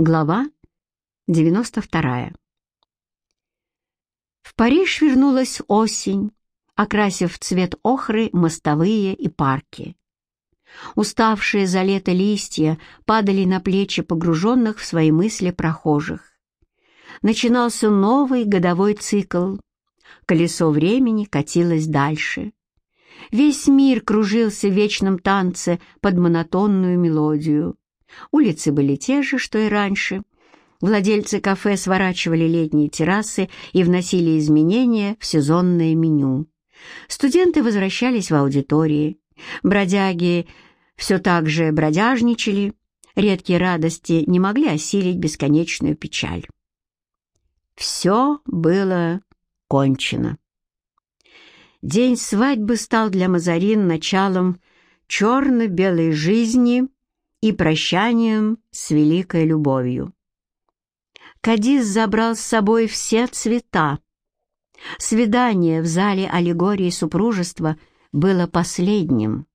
Глава 92. В Париж вернулась осень, окрасив в цвет охры мостовые и парки. Уставшие за лето листья падали на плечи погруженных в свои мысли прохожих. Начинался новый годовой цикл. Колесо времени катилось дальше. Весь мир кружился в вечном танце под монотонную мелодию. Улицы были те же, что и раньше. Владельцы кафе сворачивали летние террасы и вносили изменения в сезонное меню. Студенты возвращались в аудитории. Бродяги все так же бродяжничали. Редкие радости не могли осилить бесконечную печаль. Все было кончено. День свадьбы стал для Мазарин началом черно-белой жизни и прощанием с великой любовью. Кадис забрал с собой все цвета. Свидание в зале аллегории супружества было последним.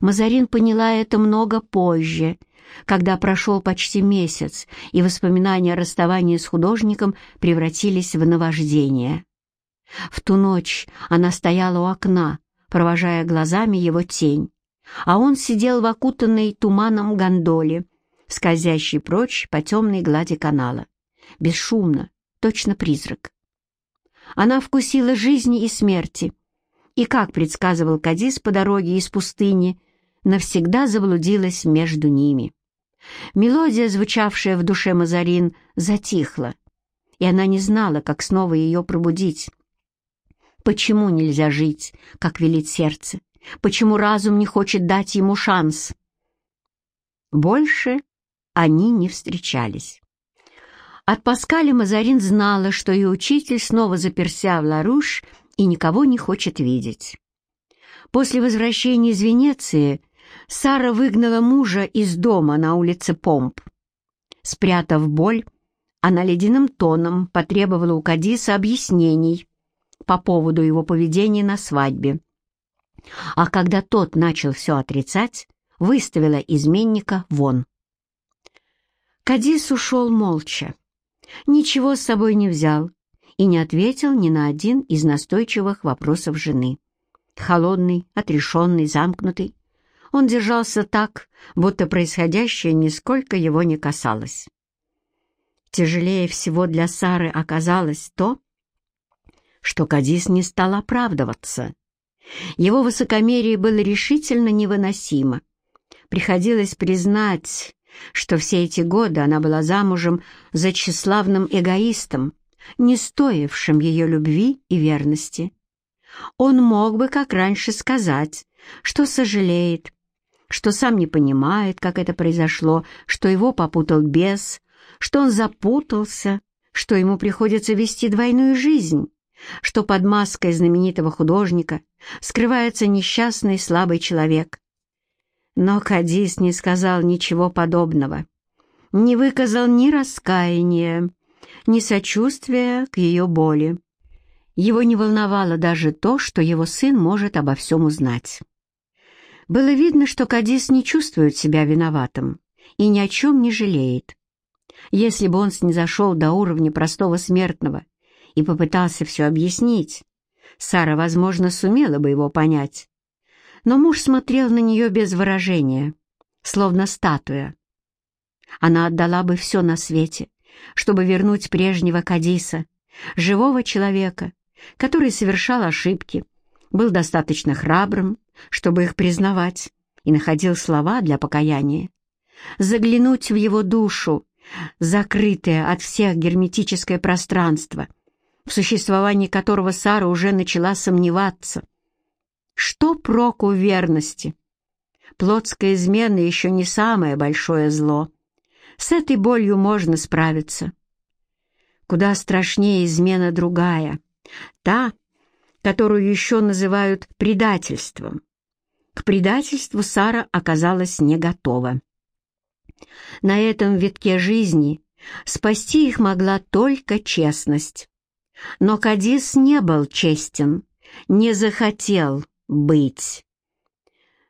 Мазарин поняла это много позже, когда прошел почти месяц, и воспоминания о расставании с художником превратились в наваждение. В ту ночь она стояла у окна, провожая глазами его тень, а он сидел в окутанной туманом гондоле, скользящей прочь по темной глади канала, бесшумно, точно призрак. Она вкусила жизни и смерти, и, как предсказывал Кадис по дороге из пустыни, навсегда заблудилась между ними. Мелодия, звучавшая в душе Мазарин, затихла, и она не знала, как снова ее пробудить. Почему нельзя жить, как велит сердце? Почему разум не хочет дать ему шанс? Больше они не встречались. От Паскаля Мазарин знала, что и учитель снова заперся в Ларуш и никого не хочет видеть. После возвращения из Венеции Сара выгнала мужа из дома на улице Помп. Спрятав боль, она ледяным тоном потребовала у Кадиса объяснений по поводу его поведения на свадьбе. А когда тот начал все отрицать, выставила изменника вон. Кадис ушел молча, ничего с собой не взял и не ответил ни на один из настойчивых вопросов жены. Холодный, отрешенный, замкнутый, он держался так, будто происходящее нисколько его не касалось. Тяжелее всего для Сары оказалось то, что Кадис не стал оправдываться. Его высокомерие было решительно невыносимо. Приходилось признать, что все эти годы она была замужем за тщеславным эгоистом, не стоившим ее любви и верности. Он мог бы, как раньше, сказать, что сожалеет, что сам не понимает, как это произошло, что его попутал бес, что он запутался, что ему приходится вести двойную жизнь, что под маской знаменитого художника скрывается несчастный слабый человек. Но Кадис не сказал ничего подобного, не выказал ни раскаяния, ни сочувствия к ее боли. Его не волновало даже то, что его сын может обо всем узнать. Было видно, что Кадис не чувствует себя виноватым и ни о чем не жалеет. Если бы он снизошел до уровня простого смертного и попытался все объяснить, Сара, возможно, сумела бы его понять. Но муж смотрел на нее без выражения, словно статуя. Она отдала бы все на свете, чтобы вернуть прежнего Кадиса, живого человека, который совершал ошибки, был достаточно храбрым, чтобы их признавать, и находил слова для покаяния. Заглянуть в его душу, закрытое от всех герметическое пространство, в существовании которого Сара уже начала сомневаться. Что проку верности? Плотская измена еще не самое большое зло. С этой болью можно справиться. Куда страшнее измена другая, та, которую еще называют предательством. К предательству Сара оказалась не готова. На этом витке жизни спасти их могла только честность. Но Кадис не был честен, не захотел быть.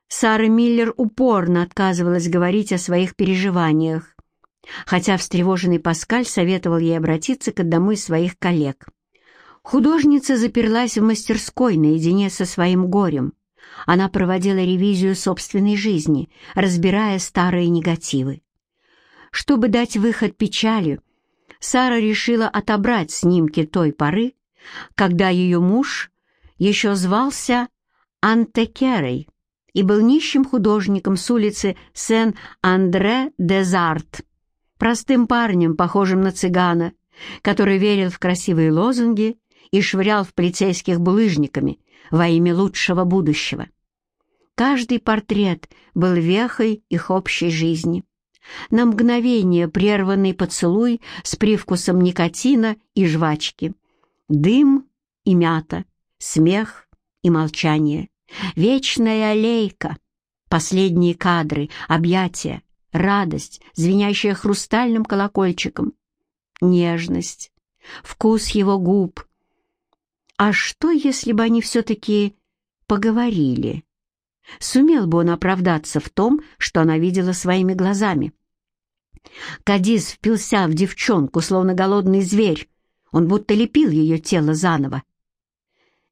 Сара Миллер упорно отказывалась говорить о своих переживаниях. хотя встревоженный Паскаль советовал ей обратиться к одному из своих коллег. Художница заперлась в мастерской наедине со своим горем. Она проводила ревизию собственной жизни, разбирая старые негативы. Чтобы дать выход печали, Сара решила отобрать снимки той поры, когда ее муж еще звался Антекерой и был нищим художником с улицы Сен-Андре-де-Зарт, простым парнем, похожим на цыгана, который верил в красивые лозунги и швырял в полицейских булыжниками во имя лучшего будущего. Каждый портрет был вехой их общей жизни. На мгновение прерванный поцелуй с привкусом никотина и жвачки, дым и мята, смех и молчание, вечная аллейка, последние кадры, объятия, радость, звенящая хрустальным колокольчиком, нежность, вкус его губ. А что, если бы они все-таки поговорили? Сумел бы он оправдаться в том, что она видела своими глазами? Кадис впился в девчонку, словно голодный зверь. Он будто лепил ее тело заново.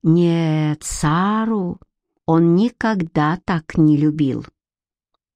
Нет, Сару он никогда так не любил.